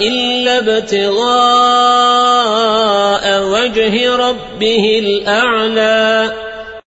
إلا ابتغاء وجه ربه الأعلى.